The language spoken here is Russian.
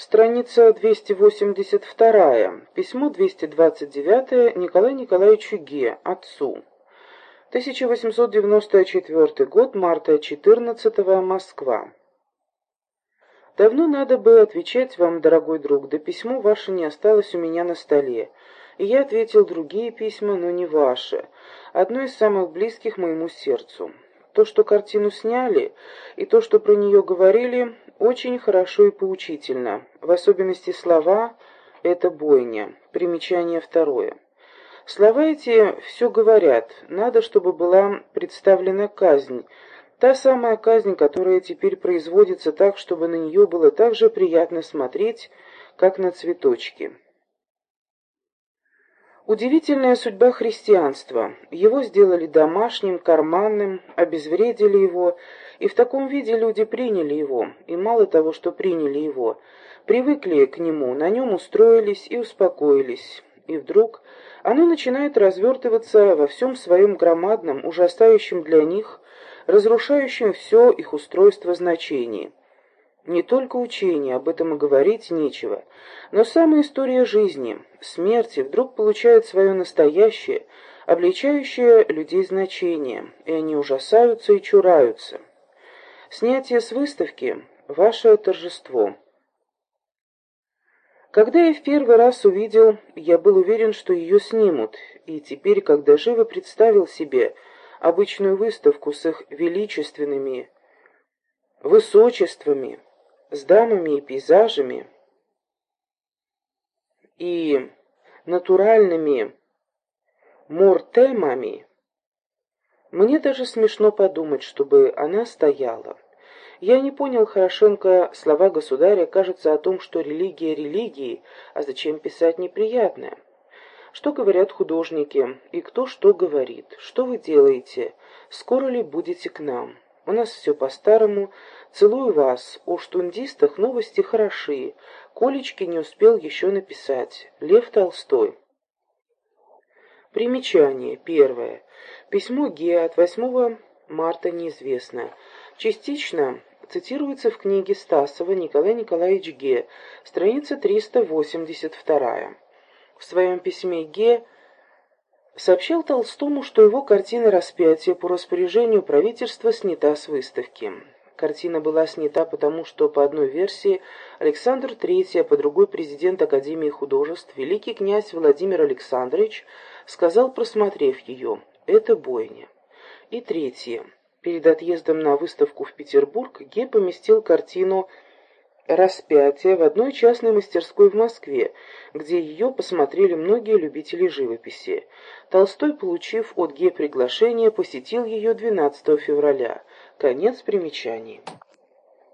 Страница 282. Письмо 229 Николаю Николаевичу Ге, отцу. 1894 год, марта 14 Москва. Давно надо бы отвечать вам, дорогой друг, да письмо ваше не осталось у меня на столе. И я ответил другие письма, но не ваше. Одно из самых близких моему сердцу. То, что картину сняли, и то, что про нее говорили, очень хорошо и поучительно. В особенности слова «это бойня». Примечание второе. Слова эти все говорят. Надо, чтобы была представлена казнь. Та самая казнь, которая теперь производится так, чтобы на нее было так же приятно смотреть, как на цветочки. Удивительная судьба христианства. Его сделали домашним, карманным, обезвредили его, и в таком виде люди приняли его, и мало того, что приняли его, привыкли к нему, на нем устроились и успокоились. И вдруг оно начинает развертываться во всем своем громадном, ужасающем для них, разрушающем все их устройство значении. Не только учение, об этом и говорить нечего, но самая история жизни, смерти вдруг получает свое настоящее, обличающее людей значение, и они ужасаются и чураются. Снятие с выставки – ваше торжество. Когда я в первый раз увидел, я был уверен, что ее снимут, и теперь, когда живо представил себе обычную выставку с их величественными высочествами, с дамами и пейзажами и натуральными мортемами, мне даже смешно подумать, чтобы она стояла. Я не понял хорошенько слова государя, кажется, о том, что религия религии, а зачем писать неприятное. Что говорят художники, и кто что говорит, что вы делаете, скоро ли будете к нам. У нас все по-старому. Целую вас. О штундистах новости хороши. Колечки не успел еще написать. Лев Толстой. Примечание. Первое. Письмо Геа от 8 марта неизвестно. Частично цитируется в книге Стасова Николай Николаевич Ге, страница 382. В своем письме Ге сообщил Толстому, что его картина «Распятие» по распоряжению правительства снята с выставки. Картина была снята потому, что по одной версии Александр III, а по другой президент Академии художеств, великий князь Владимир Александрович, сказал, просмотрев ее, «это бойня». И третье. Перед отъездом на выставку в Петербург Ге поместил картину «Распятие» в одной частной мастерской в Москве, где ее посмотрели многие любители живописи. Толстой, получив от Ге приглашение, посетил ее 12 февраля. Конец примечаний.